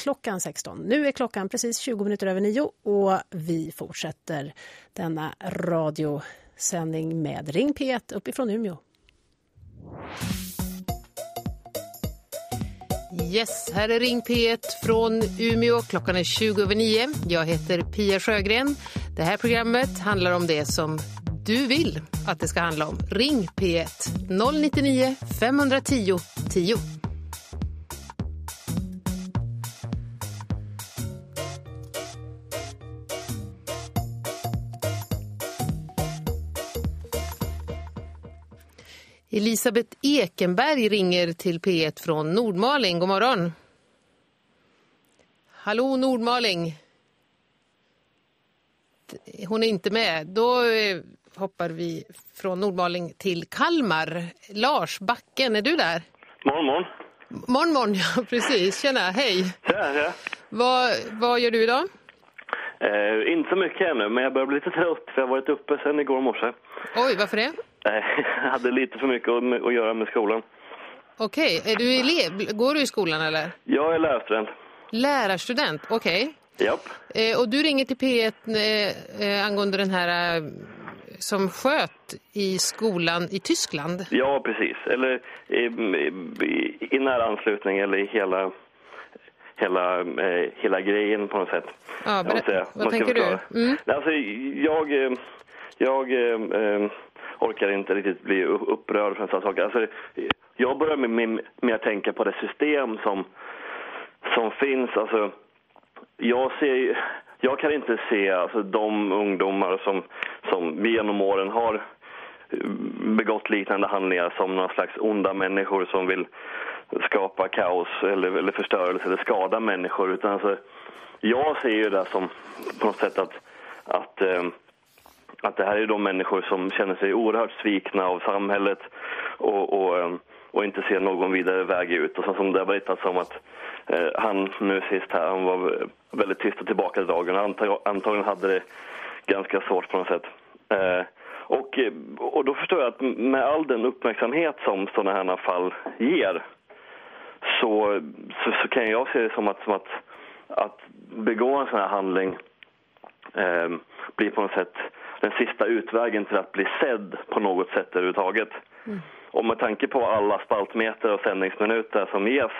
klockan 16. Nu är klockan precis 20 minuter över nio och vi fortsätter denna radiosändning med Ring P1 uppifrån Umeå. Yes, här är Ring P1 från Umeå. Klockan är 20 över 9. Jag heter Pia Sjögren. Det här programmet handlar om det som du vill att det ska handla om. Ring P1 099 510 10. Elisabeth Ekenberg ringer till P1 från Nordmaling. God morgon. Hallå Nordmaling. Hon är inte med. Då eh, hoppar vi från Nordmaling till Kalmar. Lars Backen, är du där? Morgon, morgon. Morgon, morgon, ja precis. Tjena, hej. Tja, tja. Vad, vad gör du idag? Eh, inte så mycket ännu, men jag börjar bli lite trött för jag har varit uppe sen igår morse. Oj, varför det? Eh, jag hade lite för mycket att, att göra med skolan. Okej, är du elev? Går du i skolan eller? Jag är lärarstudent. Lärarstudent, okej. Japp. Eh, och du ringer till P1 eh, angående den här som sköt i skolan i Tyskland. Ja, precis. Eller i, i, i nära anslutning eller i hela, hela, eh, hela grejen på något sätt. Ja, berätta. Vad tänker du? förklara. Mm. Alltså, jag, eh, jag eh, eh, orkar inte riktigt bli upprörd för en sån sak. Alltså, jag börjar med, med, med att tänka på det system som, som finns. Alltså, jag, ser, jag kan inte se alltså, de ungdomar som, som genom åren har eh, begått liknande handlingar som några slags onda människor som vill skapa kaos eller, eller förstörelse eller skada människor. Utan alltså, jag ser ju det som på något sätt att, att, eh, att det här är de människor som känner sig oerhört svikna av samhället och, och, eh, och inte ser någon vidare väg ut. Och så som det har berättats om att eh, han nu sist här, han var väldigt tyst och tillbakadragen. Antag, antagligen hade det ganska svårt på något sätt. Eh, och, och då förstår jag att med all den uppmärksamhet som sådana här fall ger så, så, så kan jag se det som att, som att, att begå en sån här handling eh, blir på något sätt den sista utvägen till att bli sedd på något sätt överhuvudtaget. Och med tanke på alla spaltmeter och sändningsminuter som ges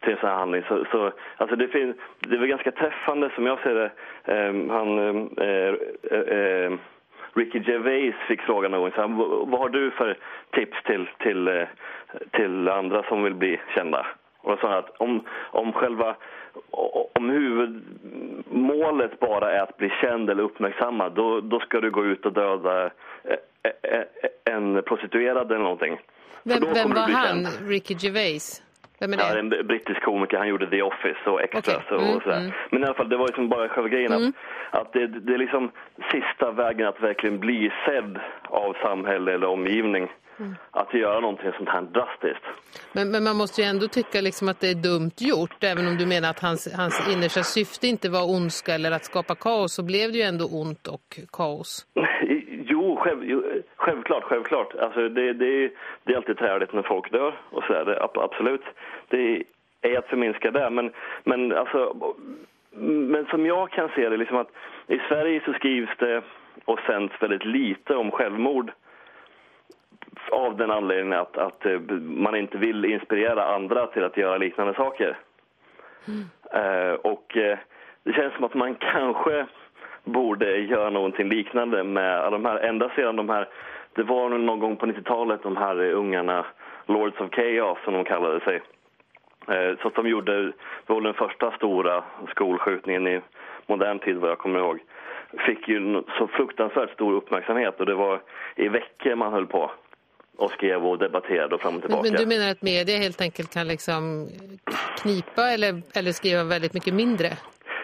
till en sån här handling så, så alltså det, finns, det är väl ganska träffande som jag ser det. Eh, han, eh, eh, eh, Ricky Gervais fick frågan någon gång, "Vad- har du för tips till, till, eh, till andra som vill bli kända? Och då sa han att om, om själva om huvudmålet bara är att bli känd eller uppmärksammad, då, då ska du gå ut och döda eh, eh, en prostituerad eller någonting. Vem, vem var han? känd. Ricky Gervais? Vem är Ja, det? en brittisk komiker, han gjorde The Office och Extras Okej. Mm, och sådär. mm. Men i alla fall, det var liksom bara själva grejen Mm. att, att det, det är liksom sista vägen att verkligen bli sedd av samhälle eller omgivning. Mm. Att göra någonting sånt här drastiskt. Men, men man måste ju ändå tycka liksom att det är dumt gjort. Även om du menar att hans, hans innersta syfte inte var ondska eller att skapa kaos så blev det ju ändå ont och kaos. Jo, själv, jo, självklart, självklart. Alltså det, det, det är alltid träligt när folk dör och så det, ab- absolut. Det är att förminska det, men, men alltså men som jag kan se det, liksom att i Sverige så skrivs det och sänds väldigt lite om självmord av den anledningen att, att eh, man inte vill inspirera andra till att göra liknande saker. Eh, och eh, det känns som att man kanske borde göra någonting liknande med de här, ända sedan de här, det var någon gång på 90-talet de här ungarna, Lords of Chaos som de kallade sig. Eh, så de gjorde, det var den första stora skolskjutningen i modern tid vad jag kommer ihåg. Fick ju så fruktansvärt stor uppmärksamhet och det var i veckor man höll på och skrev och debatterade och fram och tillbaka. men du menar att media helt enkelt kan liksom knipa eller, eller skriva väldigt mycket mindre?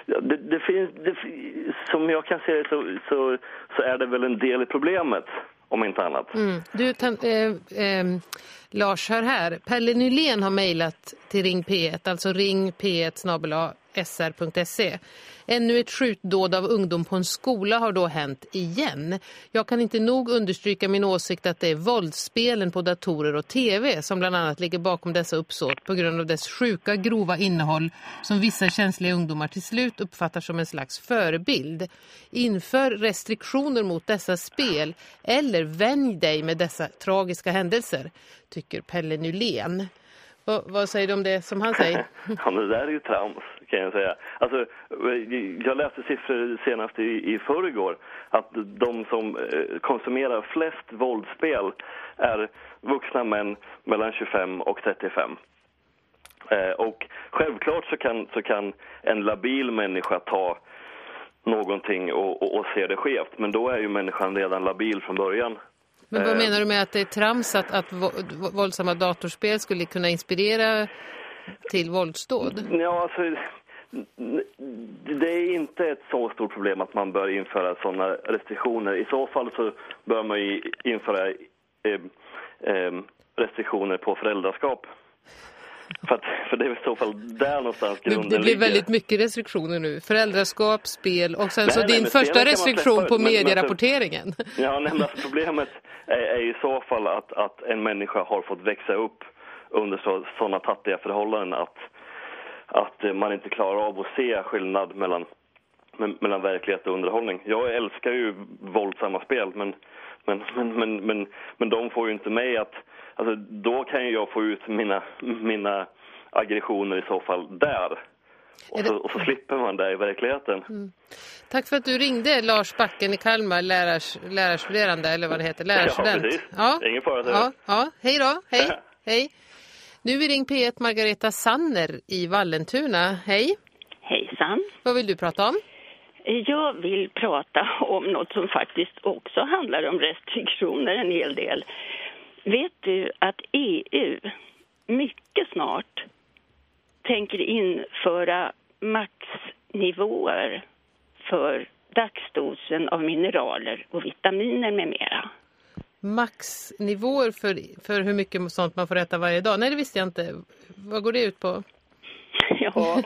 Ja, det, det finns, det, som jag kan se det så, så, så är det väl en del i problemet, om inte annat. Mm. Du, tan, eh, eh, Lars, hör här. Pelle Nylén har mejlat till Ring P1, alltså ring P1 snabel-a, sr.se. Ännu ett skjutdåd av ungdom på en skola har då hänt igen. Jag kan inte nog understryka min åsikt att det är våldsspelen på datorer och tv som bland annat ligger bakom dessa uppsåt på grund av dess sjuka grova innehåll som vissa känsliga ungdomar till slut uppfattar som en slags förebild. Inför restriktioner mot dessa spel eller vänj dig med dessa tragiska händelser, tycker Pelle Nylén. Och, vad säger du om det som han säger? ja, det där är ju trams kan jag säga. Alltså, jag läste siffror senast i, i förrgår att de som eh, konsumerar flest våldsspel är vuxna män mellan 25 och 35. Eh, och självklart så kan, så kan en labil människa ta någonting och, och, och se det skevt. Men då är ju människan redan labil från början. Men vad menar du med att det är trams att, att våldsamma datorspel skulle kunna inspirera till våldsdåd? Ja, alltså det är inte ett så stort problem att man bör införa sådana restriktioner. I så fall så bör man ju införa eh, eh, restriktioner på föräldraskap. För, att, för det är i så fall där någonstans grunden ligger. Det blir väldigt mycket restriktioner nu. Föräldraskap, spel och sen nej, så nej, din första restriktion på medierapporteringen. Ja, nej, alltså problemet är, är, i så fall att, att en människa har fått växa upp under så, sådana tattiga förhållanden att, att man inte klarar av att se skillnad mellan, mellan verklighet och underhållning. Jag älskar ju våldsamma spel men, men, men, men, men, men de får ju inte mig att alltså, då kan jag få ut mina, mina aggressioner i så fall där. Och så, och så, slipper man det i verkligheten. Mm. Tack för att du ringde Lars Backen i Kalmar, lärars, lärarstuderande eller vad det heter, lärarstudent. Ja, precis. Ja. Ingen fara. Ja, ja. Hej då, hej. hej. Nu är ring P1 Margareta Sanner i Vallentuna. Hej. Hejsan. Vad vill du prata om? Jag vill prata om något som faktiskt också handlar om restriktioner en hel del. Vet du att EU mycket snart tänker införa maxnivåer för dagsdosen av mineraler och vitaminer med mera? Maxnivåer för, för hur mycket sånt man får äta varje dag? Nej, det visste jag inte. Vad går det ut på? Ja,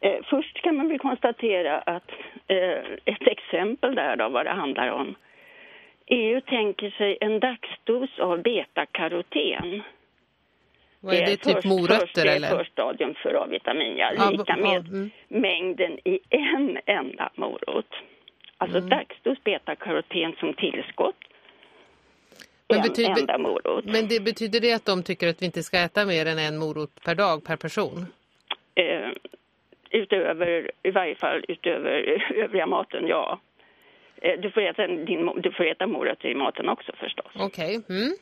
eh, först kan man väl konstatera att eh, ett exempel där då vad det handlar om. EU tänker sig en dagsdos av betakaroten. Vad är det, det typ först, morötter först, eller? Det är förstadium för A-vitamin, ja, lika med mm. mängden i en enda morot. Alltså mm. dagsdos betakaroten som tillskott. Men, betyder, enda morot. men det betyder det att de tycker att vi inte ska äta mer än en morot per dag, per person? Eh, utöver, i varje fall utöver övriga maten, ja. Eh, du får äta, din, du får äta morötter i maten också förstås. Okej. Okay. Mm.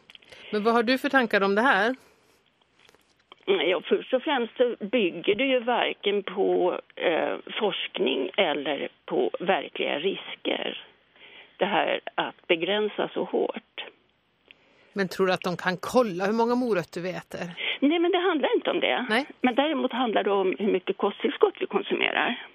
Men vad har du för tankar om det här? Mm, ja, först och främst så bygger det ju varken på eh, forskning eller på verkliga risker. Det här att begränsa så hårt. Men tror du att de kan kolla hur många morötter vi äter? Nej, men det handlar inte om det. Nej. Men däremot handlar det om hur mycket kosttillskott vi konsumerar.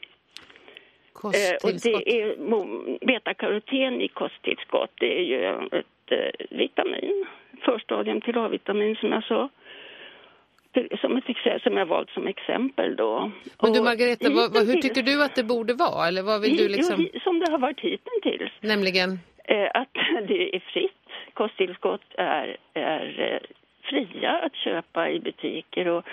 Kosttillskott? Eh, och det är betakaroten i kosttillskott. Det är ju ett eh, vitamin, förstadium till A-vitamin som jag sa. Som, ett, som jag valt som exempel då. Men du Margareta, vad, vad, hur tycker du att det borde vara? Eller vad vill du liksom... Som det har varit hittills. Nämligen? Eh, att det är fritt. Kosttillskott är, är eh, fria att köpa i butiker och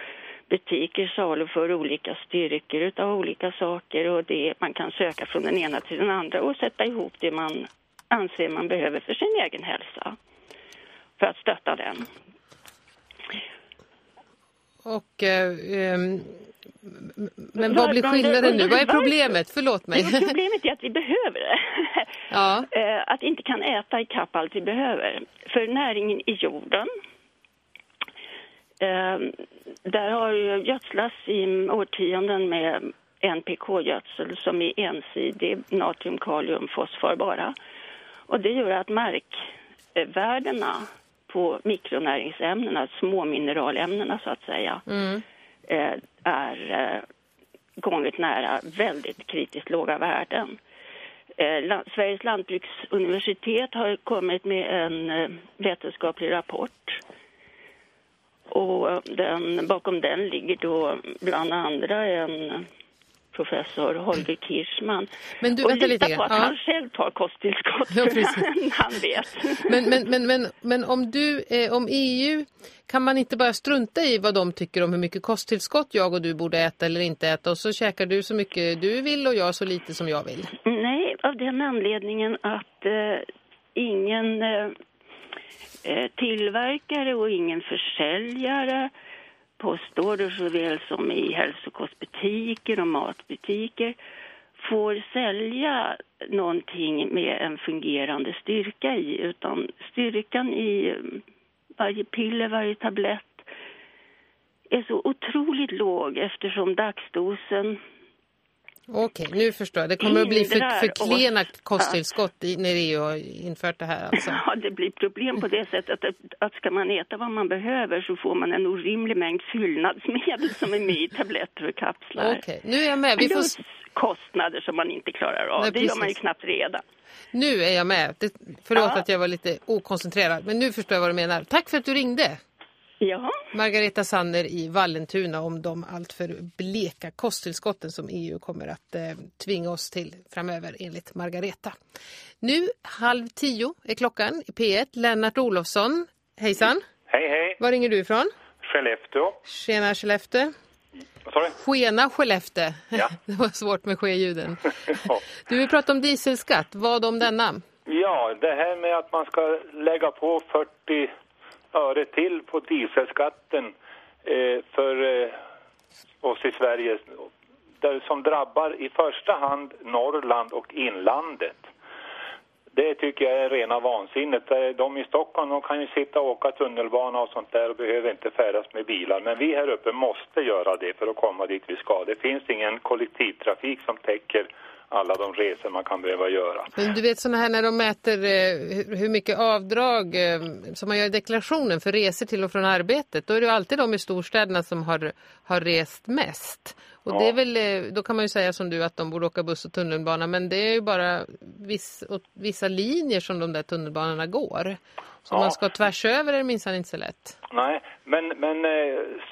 butiker saluför olika styrkor av olika saker och det man kan söka från den ena till den andra och sätta ihop det man anser man behöver för sin egen hälsa för att stötta den. Och eh, ehm, men vad blir skillnaden nu? Vad är problemet? Förlåt mig. Problemet är att vi behöver det. Ja. Eh, att inte kan äta i kapp allt vi behöver. För näringen i jorden Ehm, där har ju gödslats i årtionden med NPK-gödsel som är ensidig, natrium, kalium, fosfor bara. Och det gör att markvärdena på mikronäringsämnena, småmineralämnena så att säga, mm. Eh, är eh, gånget nära väldigt kritiskt låga värden. Eh, Sveriges lantbruksuniversitet har kommit med en eh, vetenskaplig rapport och den, bakom den ligger då bland andra en professor Holger Kirschman. Men du, och vänta lite på att Ja. han själv tar kosttillskott, Ja, han vet. Men, men, men, men, men om du, eh, om EU, kan man inte bara strunta i vad de tycker om hur mycket kosttillskott jag och du borde äta eller inte äta och så käkar du så mycket du vill och jag så lite som jag vill? Nej, av den anledningen att eh, ingen eh, eh, tillverkare och ingen försäljare postorder såväl som i hälsokostbutiker och matbutiker får sälja någonting med en fungerande styrka i utan styrkan i mm, varje piller, varje tablett är så otroligt låg eftersom dagsdosen Okej, nu förstår jag. Det kommer att bli för, Hindrar för oss klenat kosttillskott i, när EU har infört det här alltså. Ja, det blir problem på det sättet att, att ska man äta vad man behöver så får man en orimlig mängd fyllnadsmedel som är med i tabletter och kapslar. Okej, nu är jag med. Vi får... Plus kostnader som man inte klarar av. Nej, det gör man ju knappt redan. Nu är jag med. Det, förlåt Ja. att jag var lite okoncentrerad, men nu förstår jag vad du menar. Tack för att du ringde. Ja, Margareta Sanner i Vallentuna om de alltför bleka kosttillskotten som EU kommer att eh, tvinga oss till framöver enligt Margareta. Nu halv tio är klockan i P1. Lennart Olofsson, hejsan. Hej, hej. Var ringer du ifrån? Skellefteå. Tjena Skellefteå. Vad sa du? Skena Skellefteå. Ja. Det var svårt med ske-ljuden. Ja. Du vill prata om dieselskatt. Vad om denna? Ja, det här med att man ska lägga på 40 öre till på dieselskatten eh, för eh, oss i Sverige där, som drabbar i första hand Norrland och inlandet. Det tycker jag är rena vansinnet. Eh, de i Stockholm de kan ju sitta och åka tunnelbana och sånt där och behöver inte färdas med bilar. Men vi här uppe måste göra det för att komma dit vi ska. Det finns ingen kollektivtrafik som täcker alla de resor man kan behöva göra. Men du vet såna här när de mäter eh, hur- mycket avdrag eh, som man gör i deklarationen för resor till och från arbetet. Då är det ju alltid de i storstäderna som har, har rest mest. Och Ja. det är väl, eh, då kan man ju säga som du att de borde åka buss och tunnelbana. Men det är ju bara viss, vissa linjer som de där tunnelbanorna går. Så Ja. man ska tvärs över är det minsann inte så lätt. Nej, men, men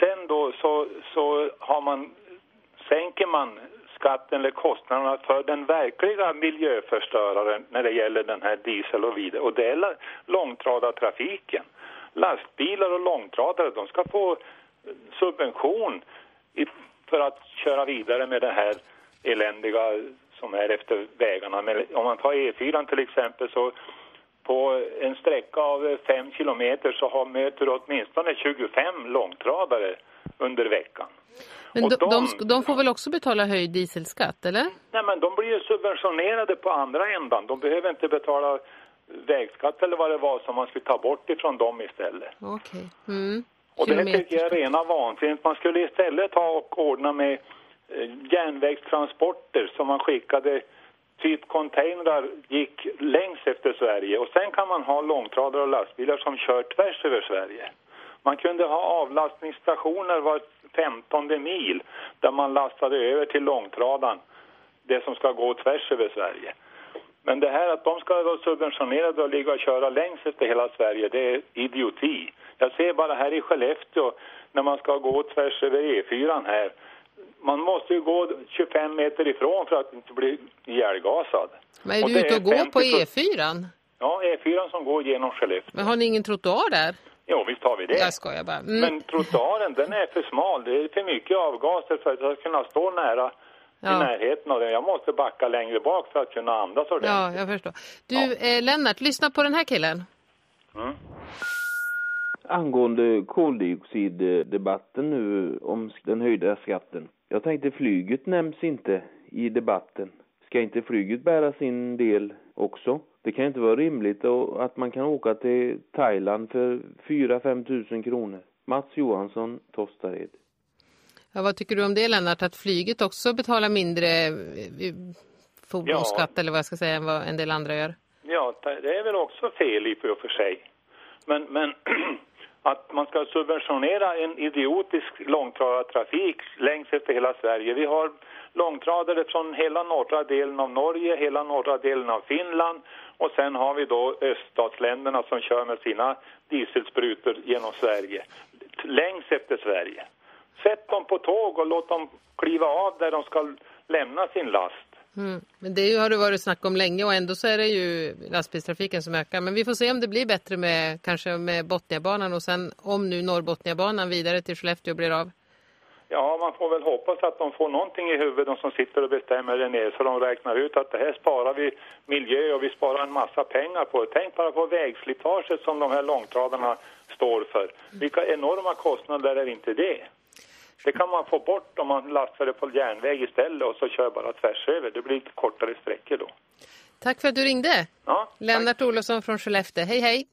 sen då så, så har man, sänker man skatten eller kostnaderna för den verkliga miljöförstöraren när det gäller den här diesel och vidare. Och det är långtradartrafiken. Lastbilar och långtradare, de ska få eh, subvention i, för att köra vidare med det här eländiga som är efter vägarna. Men om man tar E4 till exempel så på en sträcka av 5 kilometer så har, möter du åtminstone 25 långtradare under veckan. Men de, de, de- får väl också betala höjd dieselskatt, eller? Nej men de blir ju subventionerade på andra ändan. De behöver inte betala vägskatt eller vad det var som man skulle ta bort ifrån dem istället. Okej. Mm. Och det här tycker jag är rena vansinnet. Man skulle istället ta och ordna med eh, järnvägstransporter som man skickade typ containrar gick längs efter Sverige och sen kan man ha långtradare och lastbilar som kör tvärs över Sverige. Man kunde ha avlastningsstationer var femtonde mil där man lastade över till långtradaren det som ska gå tvärs över Sverige. Men det här att de ska vara subventionerade och ligga och köra längs efter hela Sverige, det är idioti. Jag ser bara här i Skellefteå när man ska gå tvärs över E4 här. Man måste ju gå 25 meter ifrån för att inte bli ihjälgasad. Men är du det ute och går 50 på E4? Ja, E4 som går genom Skellefteå. Men har ni ingen trottoar där? Jo, visst har vi det. Jag skojar bara. Mm. Men trottoaren, den är för smal. Det är för mycket avgaser för att jag ska kunna stå nära Ja. i närheten av den. Jag måste backa längre bak för att kunna andas ordentligt. Ja, jag förstår. Du, eh, Lennart, lyssna på den här killen. Mm. angående koldioxiddebatten nu om den höjda skatten. Jag tänkte flyget nämns inte i debatten. Ska inte flyget bära sin del också? Det kan inte vara rimligt att man kan åka till Thailand för 4-5 tusen kronor. Mats Johansson, Tostared. Ja, vad tycker du om det, Lennart? Att flyget också betalar mindre eh, fordonsskatt, eller vad jag ska säga, än vad en del andra gör? Ja, det är väl också fel i och för sig. Men, men att man ska subventionera en idiotisk långtradartrafik längs efter hela Sverige. Vi har långtradare från hela norra delen av Norge, hela norra delen av Finland och sen har vi då öststatsländerna som kör med sina dieselsprutor genom Sverige. Längs efter Sverige. Sätt dem på tåg och låt dem kliva av där de ska lämna sin last. Mm. Men det har det varit snack om länge och ändå så är det ju lastbilstrafiken som ökar. Men vi får se om det blir bättre med kanske med Botniabanan och sen om nu Norrbotniabanan vidare till Skellefteå blir av. Ja, man får väl hoppas att de får någonting i huvudet, de som sitter och bestämmer det ner, så de räknar ut att det här sparar vi miljö och vi sparar en massa pengar på. Tänk bara på vägslitaget som de här långtradarna står för. Vilka enorma kostnader är inte det? Det kan man få bort om man lastar det på järnväg istället och så kör bara tvärs över. Det blir lite kortare sträckor då. Tack för att du ringde. Ja, Lennart Olofsson från Skellefteå. Hej hej.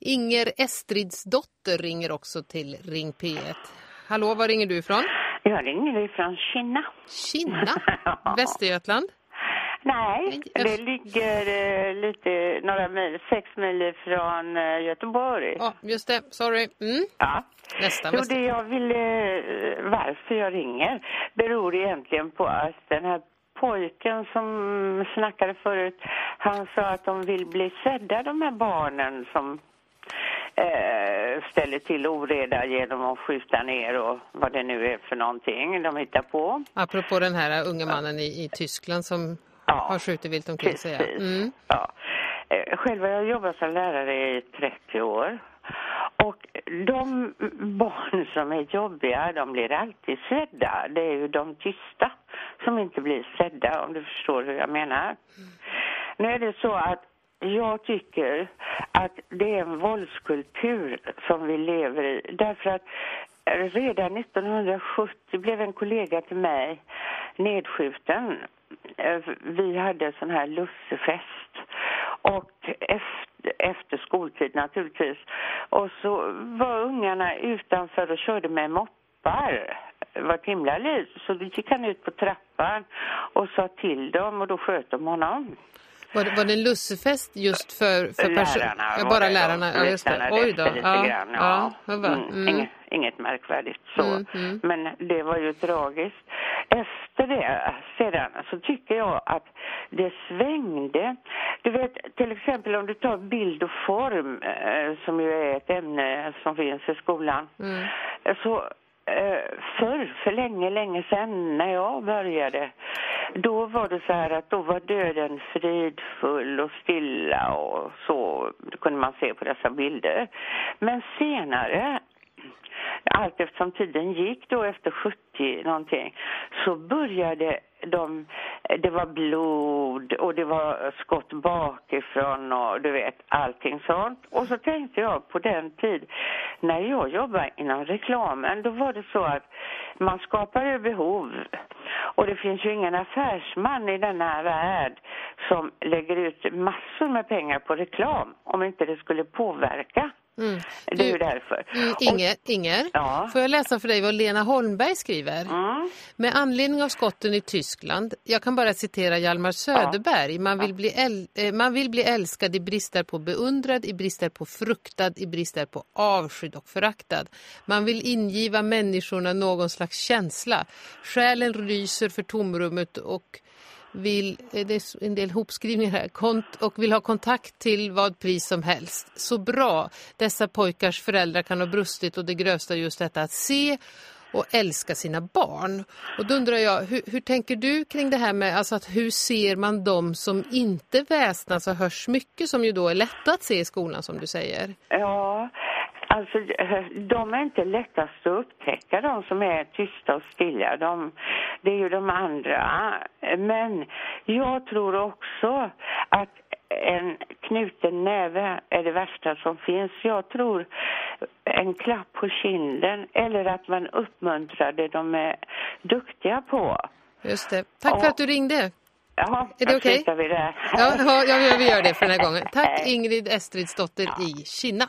Inger Estridsdotter ringer också till Ring P1. Hallå, var ringer du ifrån? Jag ringer ifrån Kina. Kina? Västergötland? Nej, det ligger eh, lite, några mil, sex mil från eh, Göteborg. Ja, just det. Sorry. Mm. Ja. Nästa. Jo, det jag ville, eh, varför jag ringer beror egentligen på att den här pojken som snackade förut, han sa att de vill bli sedda, de här barnen som eh, ställer till oreda genom att skjuta ner och vad det nu är för någonting de hittar på. Apropå den här unga mannen i, i Tyskland som Ja. har skjutit vilt omkring sig. Precis. Mm. Ja. Eh, Själv har jag jobbat som lärare i 30 år. Och de barn som är jobbiga, de blir alltid sedda. Det är ju de tysta som inte blir sedda, om du förstår hur jag menar. Nu är det så att jag tycker att det är en våldskultur som vi lever i. Därför att redan 1970 blev en kollega till mig nedskjuten. Eh, Vi hade sån här lussefest. Och efter, efter skoltid naturligtvis. Och så var ungarna utanför och körde med moppar. Det var ett himla liv. Så då gick han ut på trappan och sa till dem och då sköt de honom. Var, det, var det en lussefest just för, för Lärarna Ja, bara lärarna. Ja, just det. Oj då. lite Ja, grann, ja. ja. Mm, Mm. Inget, inget märkvärdigt så. Mm, mm. Men det var ju tragiskt. Efter det sedan så tycker jag att det svängde. Du vet till exempel om du tar bild och form eh, som ju är ett ämne som finns i skolan. Mm. Så eh, förr, för länge, länge sedan när jag började då var det så här att då var döden fridfull och stilla och så kunde man se på dessa bilder. Men senare allt eftersom tiden gick då efter 70 någonting så började de, det var blod och det var skott bakifrån och du vet allting sånt. Och så tänkte jag på den tid när jag jobbade inom reklamen då var det så att man skapar ju behov och det finns ju ingen affärsman i denna värld som lägger ut massor med pengar på reklam om inte det skulle påverka. Mm. Det är ju därför. mm, Inger, Inger Ja. får jag läsa för dig vad Lena Holmberg skriver? Mm. Med anledning av skotten i Tyskland, jag kan bara citera Hjalmar Söderberg, man, vill bli äl- eh, man vill bli älskad i brister på beundrad, i brister på fruktad, i brister på avskydd och föraktad. Man vill ingiva människorna någon slags känsla. Själen ryser för tomrummet och vill, eh, det är en del hopskrivningar här, kont och vill ha kontakt till vad pris som helst. Så bra, dessa pojkars föräldrar kan ha brustit och det grövsta just detta att se och älska sina barn. Och då undrar jag, hur, hur tänker du kring det här med alltså att hur ser man dem som inte väsnas och hörs mycket som ju då är lätta att se i skolan som du säger? Ja, alltså eh, de är inte lättast att upptäcka, de som är tysta och stilla. De, det är ju de andra. Men jag tror också att en knuten näve är det värsta som finns. Jag tror en klapp på kinden eller att man uppmuntrar det de är duktiga på. Just det. Tack för Ja. att du ringde. Ja, Är det okej? där. Ja, ja, vi gör det för den här gången. Tack. Ingrid Estridsdotter i Kina.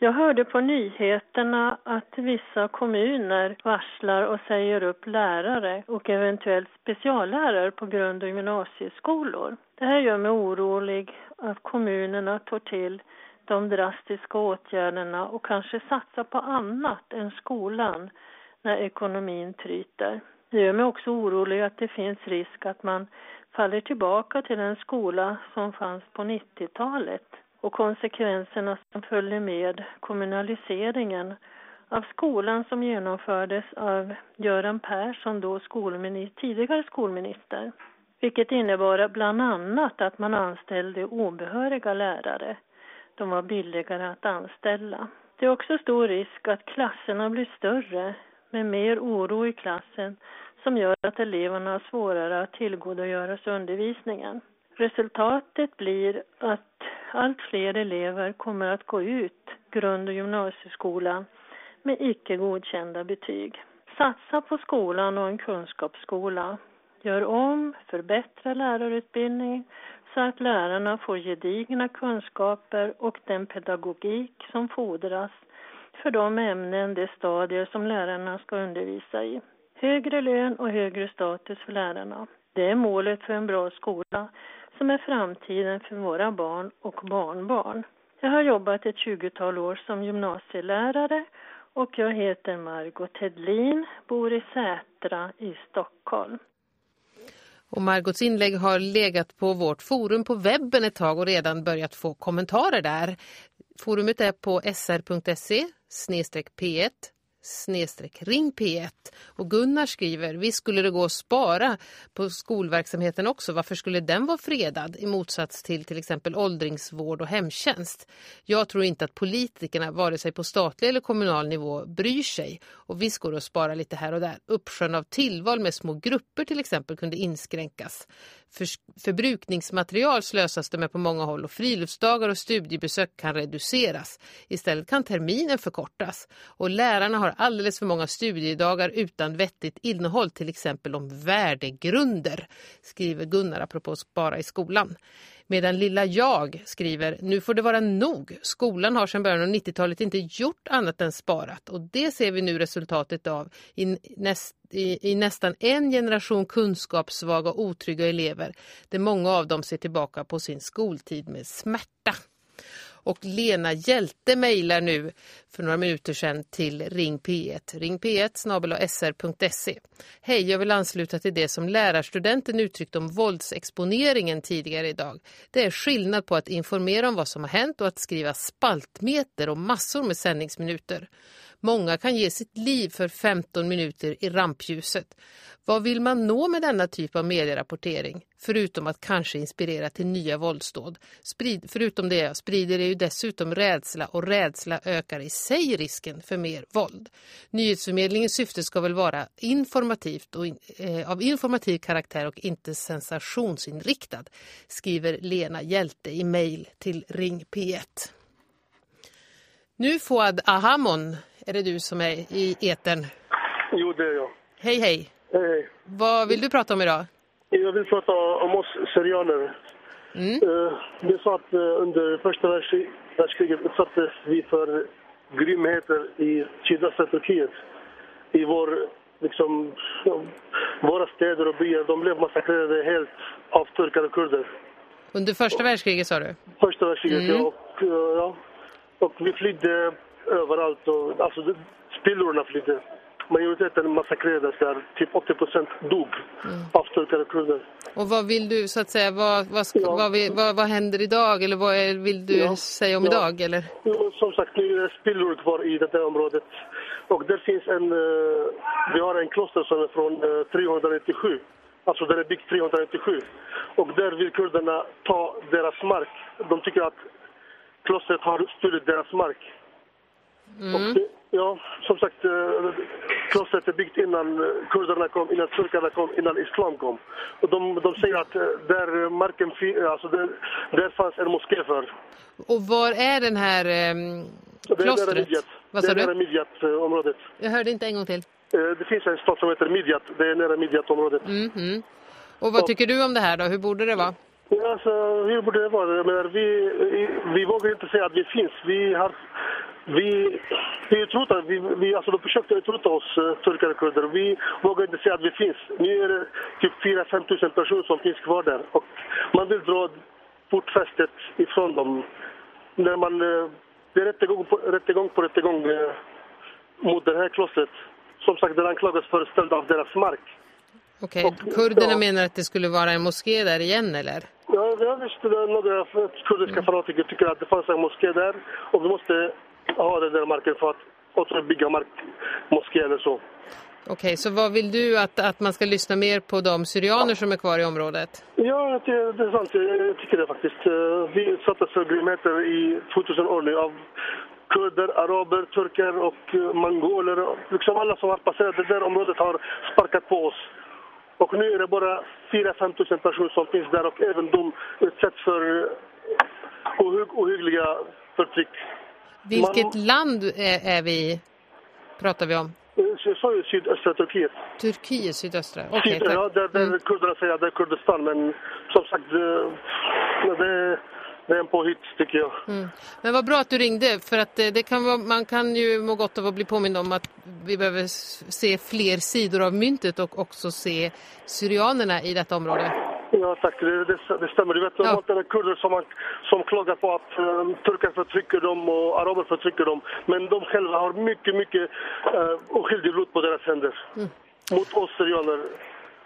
Jag hörde på nyheterna att vissa kommuner varslar och säger upp lärare och eventuellt speciallärare på grund och gymnasieskolor. Det här gör mig orolig att kommunerna tar till de drastiska åtgärderna och kanske satsar på annat än skolan när ekonomin tryter. Det gör mig också orolig att det finns risk att man faller tillbaka till den skola som fanns på 90-talet och konsekvenserna som följer med kommunaliseringen av skolan som genomfördes av Göran Persson, då skolminister, tidigare skolminister. Vilket innebar bland annat att man anställde obehöriga lärare. De var billigare att anställa. Det är också stor risk att klasserna blir större med mer oro i klassen som gör att eleverna har svårare att tillgodogöra sig undervisningen. Resultatet blir att allt fler elever kommer att gå ut grund och gymnasieskolan med icke godkända betyg. Satsa på skolan och en kunskapsskola. Gör om, förbättra lärarutbildningen så att lärarna får gedigna kunskaper och den pedagogik som fordras för de ämnen, de stadier som lärarna ska undervisa i. Högre lön och högre status för lärarna. Det är målet för en bra skola som är framtiden för våra barn och barnbarn. Jag har jobbat ett 20-tal år som gymnasielärare och jag heter Margot Hedlin, bor i Sätra i Stockholm. Och Margots inlägg har legat på vårt forum på webben ett tag och redan börjat få kommentarer där. Forumet är på sr.se p1 snedstreck ring P1. Och Gunnar skriver, visst skulle det gå att spara på skolverksamheten också. Varför skulle den vara fredad i motsats till till exempel åldringsvård och hemtjänst? Jag tror inte att politikerna, vare sig på statlig eller kommunal nivå, bryr sig. Och visst går det att spara lite här och där. Uppsjön av tillval med små grupper till exempel kunde inskränkas. För, förbrukningsmaterial slösas det med på många håll och friluftsdagar och studiebesök kan reduceras. Istället kan terminen förkortas. Och lärarna har alldeles för många studiedagar utan vettigt innehåll, till exempel om värdegrunder, skriver Gunnar apropå spara i skolan. Medan lilla jag skriver, nu får det vara nog. Skolan har sedan början av 90-talet inte gjort annat än sparat. Och det ser vi nu resultatet av i, näst, i, i nästan en generation kunskapssvaga och otrygga elever. Där många av dem ser tillbaka på sin skoltid med smärta. Och Lena Hjälte mejlar nu för några minuter sedan till Ring P1. Ring P1 sr.se. Hej, jag vill ansluta till det som lärarstudenten uttryckt om våldsexponeringen tidigare idag. Det är skillnad på att informera om vad som har hänt och att skriva spaltmeter och massor med sändningsminuter. Många kan ge sitt liv för 15 minuter i rampljuset. Vad vill man nå med denna typ av medierapportering? Förutom att kanske inspirera till nya våldsdåd. Sprid, förutom det sprider det ju dessutom rädsla och rädsla ökar i sig risken för mer våld. Nyhetsförmedlingens syfte ska väl vara informativt och eh, av informativ karaktär och inte sensationsinriktad, skriver Lena Hjälte i mejl till Ring P1. Nu Fouad Ahamon är det du som är i etern. Jo, det är jag. Hej, hej. Hej. Vad vill du prata om idag? Jag vill prata om oss syrianer. Mm. Eh, det är så att eh, under första världskriget utsattes vi för grymheter i sydöstra Turkiet. I vår, liksom, våra städer och byar, de blev massakrerade helt av turkar och kurder. Under första världskriget sa du? Första världskriget, mm. ja. Och, ja. Och vi flydde överallt. Och, alltså, spillrorna flydde. Majoriteten massakrerades där. Typ 80 procent dog mm. av turkar och kurder. Och vad vill du så att säga, vad, vad, ska, ja. vad, vad, vad, händer idag? Eller vad är, vill du ja. säga om ja. idag? Eller? Som sagt, nu är det spillror kvar i det här området. Och där finns en, uh, vi har en kloster som är från uh, 397. Alltså den är byggd 397. Och där vill kurderna ta deras mark. De tycker att klostret har stulit deras mark. Mm. Och ja, som sagt, eh, klostret är byggt innan eh, kurderna kom, innan turkarna kom, innan islam kom. Och de, de säger att eh, där marken, alltså där, där fanns en moské för. Och var är den här eh, klostret? Det är Midjat. Vad sa det är Midjat-området. Jag hörde inte en gång till. Det finns en stad som heter Midjat, det är nära Midjat-området. Mm -hmm. Och vad tycker du om det här då? Hur borde det vara? Ja, alltså, hur borde det vara? Men vi, vi vågar inte säga att vi finns. Vi har vi, vi utrotar, vi, vi, alltså de försökte utrota oss, uh, turkar och kurder. Vi vågar inte säga att vi finns. Nu är det typ 4-5 tusen personer som finns kvar där. Och man vill dra portfästet ifrån dem. När man, uh, det är rättegång på rättegång, på rättegång uh, mot det här klostret. Som sagt, den anklagas för stöld av deras mark. Okej, okay. kurderna ja. menar att det skulle vara en moské där igen, eller? Ja, jag visste det. Några kurdiska fanatiker tycker att det fanns en moské där. Och vi måste ha den där marken för att återbygga mark, moské eller så. Okej, så vad vill du att, att man ska lyssna mer på de syrianer som är kvar i området? Ja, det, är sant. Jag, jag tycker det faktiskt. Eh, Vi utsattes för grymheter i 2000 år nu av kurder, araber, turkar och eh, mongoler. Liksom alla som har passerat det där området har sparkat på oss. Och nu är det bara 4-5 tusen personer som finns där och även de utsätts för eh, ohy- ohyggliga förtryck. Vilket land är, är vi pratar vi om? Jag sa ju sydöstra Turkiet. Turkiet, sydöstra. Okej, Syd, ja, där, där kurderna säger att det är Kurdistan, men som sagt, det, det, det är en påhitt tycker jag. Mm. Men vad bra att du ringde för att eh, det kan vara, man kan ju må gott av att bli påmind om att vi behöver se fler sidor av myntet och också se syrianerna i detta område. Ja, tack. Det, det, det stämmer. Du vet, är det kurder som, har- som klagar på att uh, turkar förtrycker dem och araber förtrycker dem. Men de själva har mycket, mycket uh, oskyldig blod på deras händer. Mm. Mot oss syrianer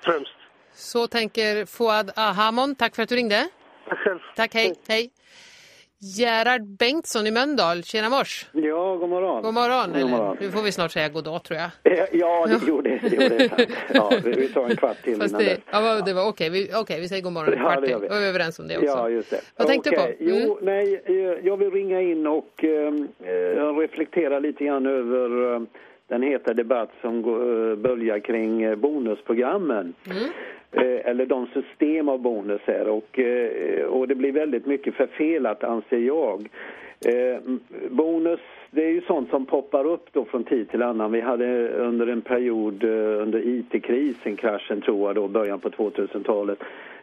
främst. Så tänker Fouad Ahamon. Tack för att du ringde. Tack själv. Tack, hej. hej. Gerhard Bengtsson i Mölndal. Tjena mors. Ja, god morgon. God morgon. God morgon. nu får vi snart säga god dag tror jag. Eh, Ja, det gjorde det. Gjorde ja, vi, tar en kvart till Fast innan det, dess. ja, det var okej. Vi, okej, vi säger god morgon en Ja, kvart till. gör vi. Är överens om det också. Ja, just det. Vad tänkte du på? Mm. Jo, nej, eh, jag vill ringa in och eh, reflektera lite grann över eh, den heta debatt som eh, böljar kring eh, bonusprogrammen. Eh, eller de system av bonusar och, och det blir väldigt mycket förfelat anser jag. Bonus, det är ju sånt som poppar upp då från tid till annan. Vi hade under en period under IT-krisen, kraschen tror jag då, början på 2000-talet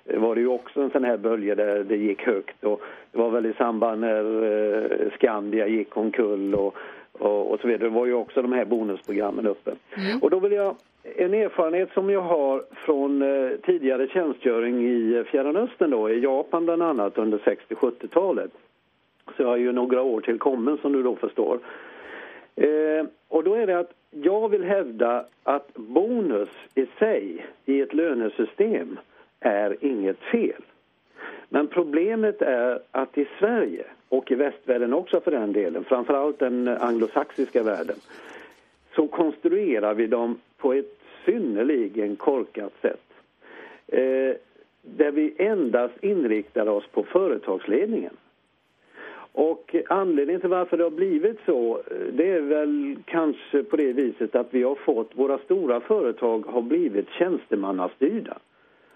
eh, var det ju också en sån här bölje där det gick högt och det var väl i samband när eh, Skandia gick omkull och, och, och så vidare. Det var ju också de här bonusprogrammen uppe. Och då vill jag, en erfarenhet som jag har från eh, tidigare tjänstgöring i eh, Fjärran Östern då, i Japan bland annat under 60-70-talet. Så jag är ju några år till kommen som du då förstår. Eh, och då är det att jag vill hävda att bonus i sig i ett lönesystem är inget fel. Men problemet är att i Sverige och i västvärlden också för den delen, framförallt den anglosaxiska världen, så konstruerar vi dem på ett synnerligen korkat sätt. Eh, där vi endast inriktar oss på företagsledningen. Och anledningen till varför det har blivit så, det är väl kanske på det viset att vi har fått, våra stora företag har blivit tjänstemannastyrda.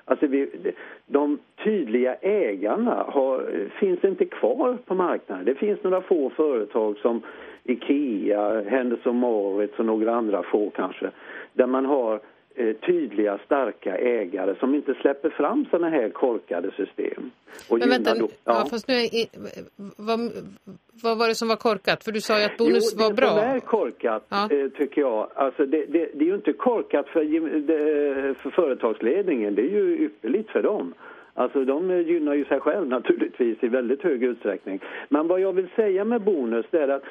Alltså vi, de tydliga ägarna har, finns inte kvar på marknaden. Det finns några få företag som Ikea, Henderson Mauritz och några andra få kanske, där man har tydliga, starka ägare som inte släpper fram sådana här korkade system. Och Men vänta, då- ja. fast nu är, vad, vad var det som var korkat? För du sa ju att bonus jo, var det bra. som är korkat, eh, tycker jag, alltså det, det, det är ju inte korkat för, det- för företagsledningen, det är ju ypperligt för dem. Alltså de eh, gynnar ju sig själv naturligtvis i väldigt hög utsträckning. Men vad jag vill säga med bonus det är att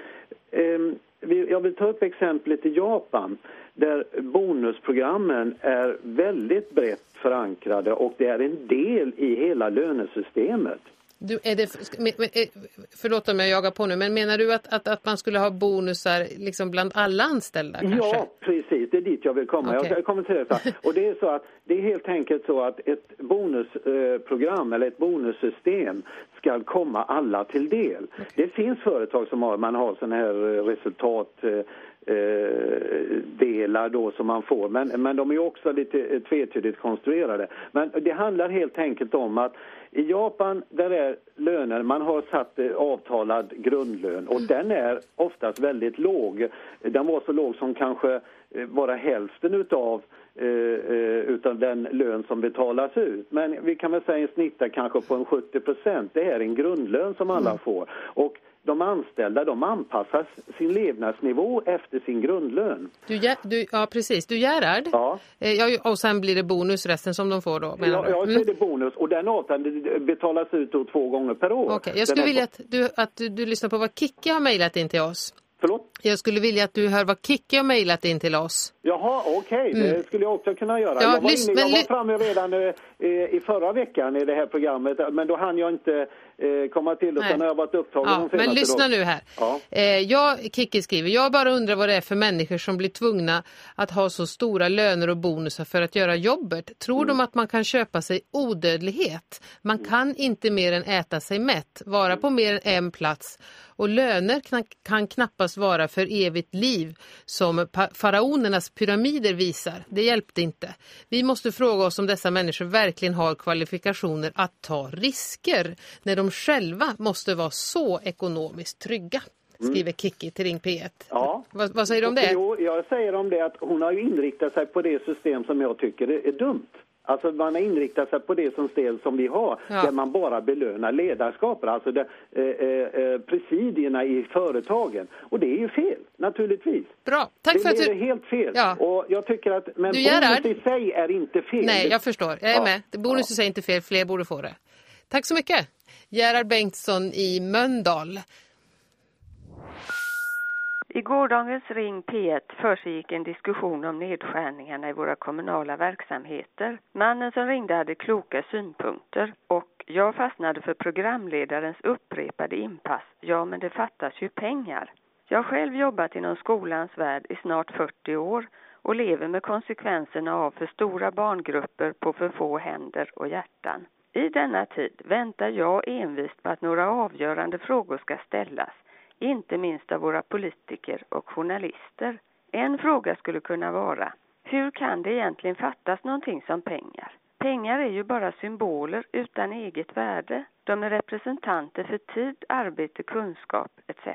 vi- jag vill ta upp exemplet i Japan där bonusprogrammen är väldigt brett förankrade och det är en del i hela lönesystemet. Du, är det, eh, förlåt om jag jagar på nu, men menar du att, att, att man skulle ha bonusar liksom bland alla anställda kanske? Ja, precis. Det är dit jag vill komma. Okej. Jag, kommer till detta. Och det är så att det är helt enkelt så att ett bonusprogram eller ett bonussystem ska komma alla till del. Det finns företag som har, man har sådana här eh, resultat eh, delar då som man får. Men, men de är också lite eh, tvetydigt konstruerade. Men det handlar helt enkelt om att i Japan där är löner, man har satt eh, avtalad grundlön och den är oftast väldigt låg. Den var så låg som kanske bara hälften utav eh, eh, utav den lön som betalas ut. Men vi kan väl säga en snittar kanske på en 70 procent. Det är en grundlön som alla får. Och de anställda de anpassar sin levnadsnivå efter sin grundlön. Du, du, ja, precis. Du Gerhard? Ja. Eh, ja, och sen blir det bonus resten som de får då, menar Ja, du? ja så Mm. är det bonus och den avtalen betalas ut då två gånger per år. Okej, jag skulle Den vilja att du, att du, du lyssnar på vad Kicki har mejlat in till oss. Förlåt? Jag skulle vilja att du hör vad Kicki har mejlat in till oss. Jaha, okej. Okay. Det skulle jag också kunna göra. Ja, jag, var inne, jag var framme redan eh, i förra veckan i det här programmet, men då hann jag inte eh, komma till sen har jag varit upptagen ja, Men lyssna dagen. nu här. Ja. Eh, jag, Kicki skriver, jag bara undrar vad det är för människor som blir tvungna att ha så stora löner och bonusar för att göra jobbet. Tror Mm. de att man kan köpa sig odödlighet? Man kan inte mer än äta sig mätt, vara på mer än en plats och löner kan, knappast vara för evigt liv som faraonernas pyramider visar. Det hjälpte inte. Vi måste fråga oss om dessa människor verkligen har kvalifikationer att ta risker när de själva måste vara så ekonomiskt trygga. Skriver Kiki till Ring P1. Ja. Vad, vad säger du om det? Jo, jag säger om det att hon har inriktat sig på det system som jag tycker är dumt. Alltså man har inriktat sig på det som stel som vi har, Ja. där man bara belönar ledarskapet, alltså det, eh, eh, presidierna i företagen. Och det är ju fel, naturligtvis. Bra, tack det för att är du... helt fel. Ja. Och jag tycker att, men bonus i sig är inte fel. Nej, jag förstår. Jag är Ja. med. Det bonus i sig är inte fel. Fler borde få det. Tack så mycket. Gerhard Bengtsson i Mölndal. I gårdagens Ring P1 försiggick en diskussion om nedskärningarna i våra kommunala verksamheter. Mannen som ringde hade kloka synpunkter och jag fastnade för programledarens upprepade inpass. Ja, men det fattas ju pengar. Jag har själv jobbat inom skolans värld i snart 40 år och lever med konsekvenserna av för stora barngrupper på för få händer och hjärtan. I denna tid väntar jag envist på att några avgörande frågor ska ställas inte minst av våra politiker och journalister. En fråga skulle kunna vara, hur kan det egentligen fattas någonting som pengar? Pengar är ju bara symboler utan eget värde. De är representanter för tid, arbete, kunskap etc.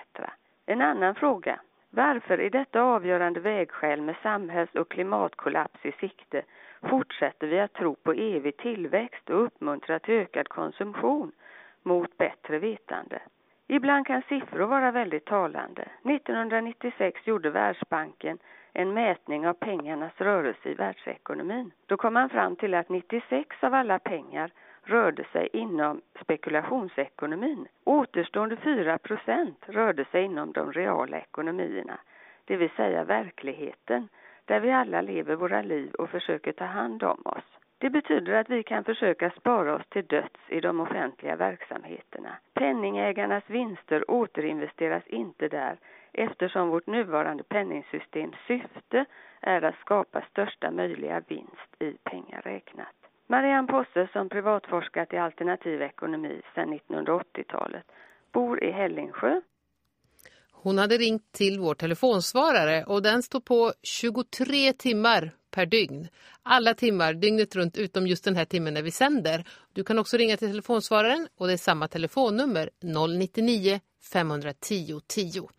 En annan fråga, varför i detta avgörande vägskäl med samhälls- och klimatkollaps i sikte fortsätter vi att tro på evig tillväxt och uppmuntra till ökad konsumtion mot bättre vetande? Ibland kan siffror vara väldigt talande. 1996 gjorde Världsbanken en mätning av pengarnas rörelse i världsekonomin. Då kom man fram till att 96 av alla pengar rörde sig inom spekulationsekonomin. Återstående 4 procent rörde sig inom de reala ekonomierna, det vill säga verkligheten, där vi alla lever våra liv och försöker ta hand om oss. Det betyder att vi kan försöka spara oss till döds i de offentliga verksamheterna. Penningägarnas vinster återinvesteras inte där eftersom vårt nuvarande penningsystems syfte är att skapa största möjliga vinst i pengar räknat. Marianne Posse som privatforskat i alternativ ekonomi sedan 1980-talet bor i Hällingsjö. Hon hade ringt till vår telefonsvarare och den stod på 23 timmar per dygn. Alla timmar dygnet runt utom just den här timmen när vi sänder. Du kan också ringa till telefonsvararen och det är samma telefonnummer 099 510 10.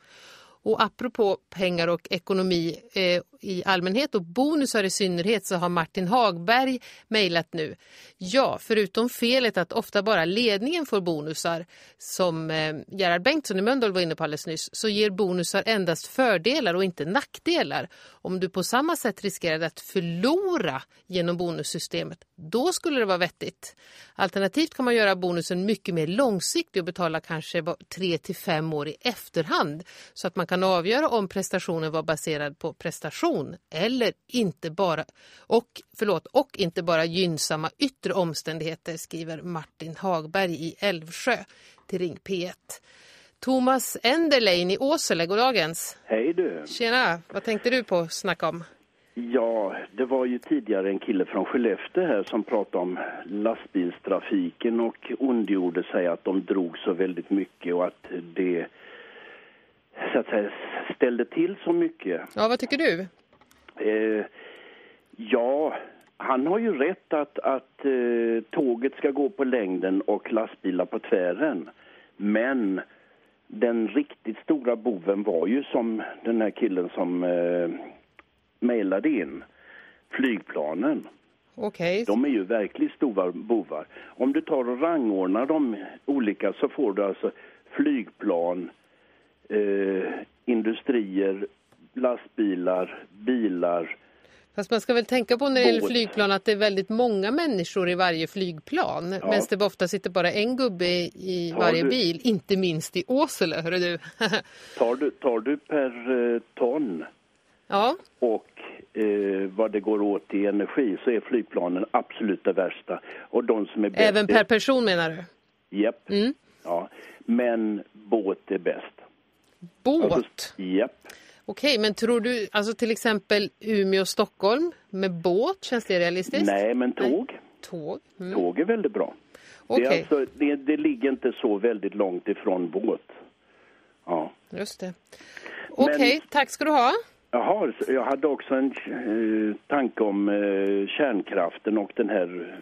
Och apropå pengar och ekonomi eh, i allmänhet och bonusar i synnerhet så har Martin Hagberg mejlat nu. Ja, förutom felet att ofta bara ledningen får bonusar som eh, Gerhard Bengtsson i Mölndal var inne på alldeles nyss så ger bonusar endast fördelar och inte nackdelar. Om du på samma sätt riskerade att förlora genom bonussystemet, då skulle det vara vettigt. Alternativt kan man göra bonusen mycket mer långsiktig och betala kanske 3 till 5 år i efterhand så att man kan avgöra om prestationen var baserad på prestation eller inte bara och förlåt och inte bara gynnsamma yttre omständigheter skriver Martin Hagberg i Älvsjö till Ring P1. Thomas Enderlein i Åsele, goddagens. Hej du. Tjena, vad tänkte du på att snacka om? Ja, det var ju tidigare en kille från Skellefteå här som pratade om lastbilstrafiken och ondgjorde sig att de drog så väldigt mycket och att det så att säga ställde till så mycket. Ja, vad tycker du? Eh, ja, han har ju rätt att, att eh, tåget ska gå på längden och lastbilar på tvären. Men den riktigt stora boven var ju som den här killen som eh, mejlade in, flygplanen. Okej. De är ju verkligt stora bovar. Om du tar och rangordnar de olika så får du alltså flygplan, eh, industrier, lastbilar, bilar, Fast man ska väl tänka på när det gäller flygplan att det är väldigt många människor i varje flygplan. Ja. Medan det ofta sitter bara en gubbe i Tar varje du- bil. Inte minst i Åsele, hörru du. Tar du, tar du per eh, ton ja, och eh, vad det går åt i energi så är flygplanen absolut det värsta. Och de som är bäst... även per person menar du? Japp. Mm. Ja. Men båt är bäst. Båt? Alltså, japp. Okej, men tror du, alltså till exempel Umeå-Stockholm med båt, känns det realistiskt? Nej, men tåg. Tåg? Mm. Tåg är väldigt bra. Det, är Okej. alltså, det, det ligger inte så väldigt långt ifrån båt. Ja. Just det. Okej, tack ska du ha. Jaha, jag hade också en eh, tanke om eh, kärnkraften och den här,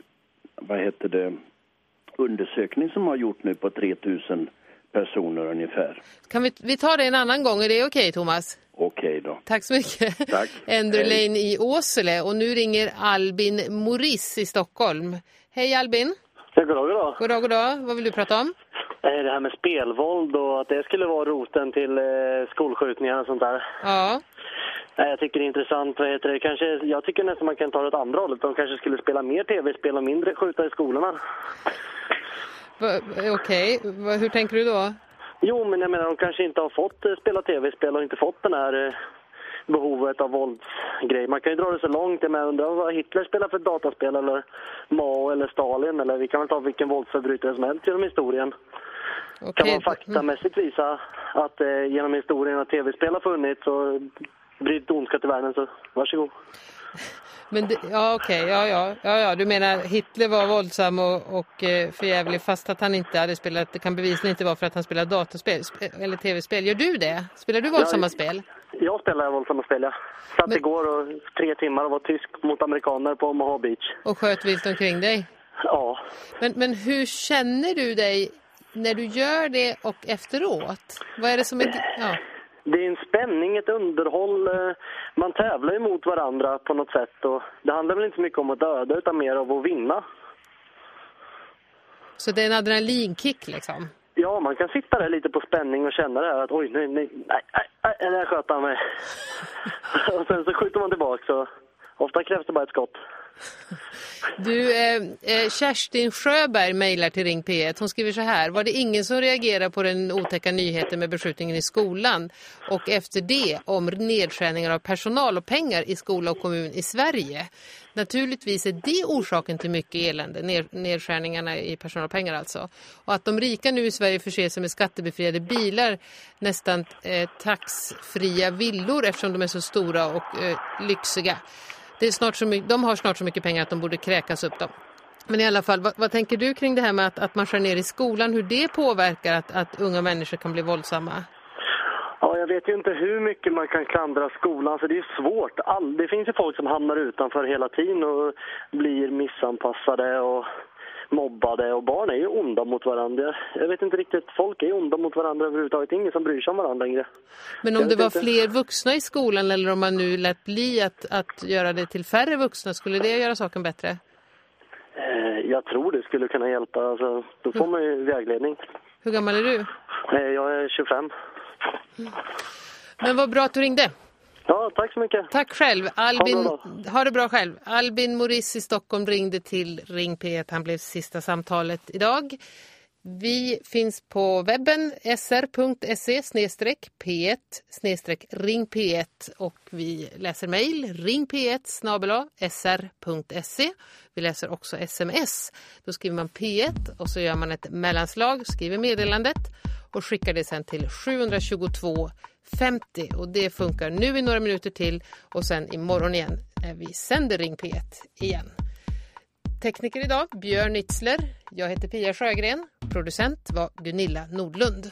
vad heter det, undersökning som har gjort nu på 3000 personer ungefär. Kan vi, vi ta det en annan gång, är det okej Thomas? Okej då. Tack så mycket. Tack. Andrew Hej. Lane i Åsele och nu ringer Albin Moris i Stockholm. Hej Albin. Ja, goddag, goddag. Goddag, goddag. Vad vill du prata om? Eh, Det här med spelvåld och att det skulle vara roten till eh, skolskjutningar och sånt där. Ja. Nej, Jag tycker det är intressant. Vad heter det? Kanske, jag tycker nästan man kan ta det åt andra hållet. De kanske skulle spela mer tv-spel och mindre skjuta i skolorna. Va- Okej, Va- hur tänker du då? Jo, men jag menar de kanske inte har fått eh, spela tv-spel och inte fått den här eh, behovet av våldsgrej. Man kan ju dra det så långt. Jag undrar vad Hitler spelar för dataspel eller Mao eller Stalin eller vi kan väl ta vilken våldsförbrytare som helst genom historien. Kan Okej. man faktamässigt visa att eh, genom historien att tv-spel har funnits och brytt ondska till världen så varsågod. Men det, ja, okej, ja, ja, ja, ja, du menar Hitler var våldsam och, och eh, förjävlig fast att han inte hade spelat, det kan bevisligen inte vara för att han spelade dataspel sp- eller tv-spel. Gör du det? Spelar du våldsamma Ja, spel? Jag spelar våldsamma spel, ja. Satt igår och tre timmar och var tysk mot amerikaner på Omaha Beach. Och sköt vilt omkring dig? Ja. Men, men hur känner du dig när du gör det och efteråt? Vad är det som är... Ja. Det är en spänning, ett underhåll. eh, Man tävlar ju mot varandra på något sätt. Och det handlar väl inte så mycket om att döda utan mer om att vinna. Så det är en adrenalinkick liksom? Ja, man kan sitta där lite på spänning och känna det här att oj, nej, nej, nej, nej, nej sköt han mig. och sen så skjuter man tillbaka så ofta krävs det bara ett skott. Du, eh, eh, Kerstin Sjöberg mejlar till Ring P1. Hon skriver så här. Var det ingen som reagerade på den otäcka nyheten med beskjutningen i skolan? Och efter det om nedskärningar av personal och pengar i skola och kommun i Sverige. Naturligtvis är det orsaken till mycket elände. Nedskärningarna i personal och pengar alltså. Och att de rika nu i Sverige förser sig med skattebefriade bilar. Nästan eh, taxfria villor eftersom de är så stora och eh, lyxiga. Det är snart så mycket, de har snart så mycket pengar att de borde kräkas upp dem. Men i alla fall, vad, vad tänker du kring det här med att, att man skär ner i skolan? Hur det påverkar att, att unga människor kan bli våldsamma? Ja, jag vet ju inte hur mycket man kan klandra skolan, så det är svårt. All, det finns ju folk som hamnar utanför hela tiden och blir missanpassade och mobbade och barn är ju onda mot varandra. Jag vet inte riktigt, folk är ju onda mot varandra överhuvudtaget. Ingen som bryr sig om varandra längre. Men om Jag det var inte. fler vuxna i skolan eller om man nu lät bli att, att göra det till färre vuxna, skulle det göra saken bättre? Eh, Jag tror det skulle kunna hjälpa. Alltså, då får man ju vägledning. Hur gammal är du? Eh, Jag är 25. Men vad bra att du ringde. Ja, tack så mycket. Tack själv. Albin, Ha ha det bra själv. Albin Moris i Stockholm ringde till Ring P1. Han blev sista samtalet idag. Vi finns på webben sr.se p1 ring p1 och vi läser mejl ringp1 snabela sr.se. Vi läser också sms. Då skriver man p1 och så gör man ett mellanslag, skriver meddelandet och skickar det sen till 722 50 och det funkar nu i några minuter till och sen imorgon igen när vi sänder Ring P1 igen. Tekniker idag Björn Nitzler. Jag heter Pia Sjögren. Producent var Gunilla Nordlund.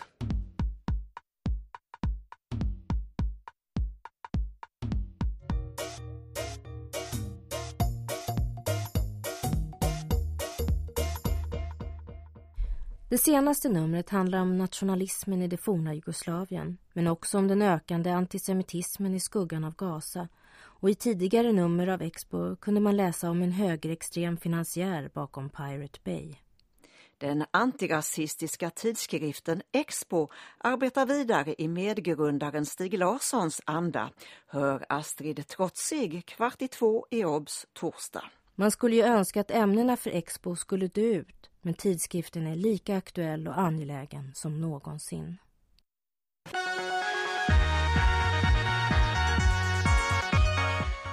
Det senaste numret handlar om nationalismen i det forna Jugoslavien men också om den ökande antisemitismen i skuggan av Gaza och i tidigare nummer av Expo kunde man läsa om en högerextrem finansiär bakom Pirate Bay. Den antirasistiska tidskriften Expo arbetar vidare i medgrundaren Stig Larssons anda, hör Astrid Trotsig kvart i två i OBS torsdag. Man skulle ju önska att ämnena för Expo skulle dö ut, men tidskriften är lika aktuell och angelägen som någonsin.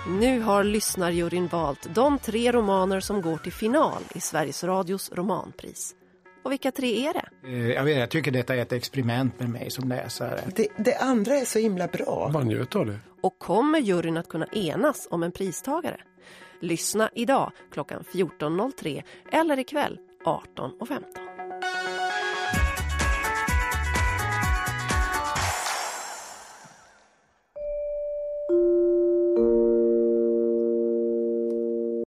Nu har lyssnarjuryn valt de tre romaner som går till final i Sveriges Radios romanpris. Och vilka tre är det? Eh, jag, vet, jag tycker detta är ett experiment med mig som läsare. Det, det andra är så himla bra. Man njöt av det. Och kommer juryn att kunna enas om en pristagare? Lyssna idag klockan 14.03 eller ikväll 18.15.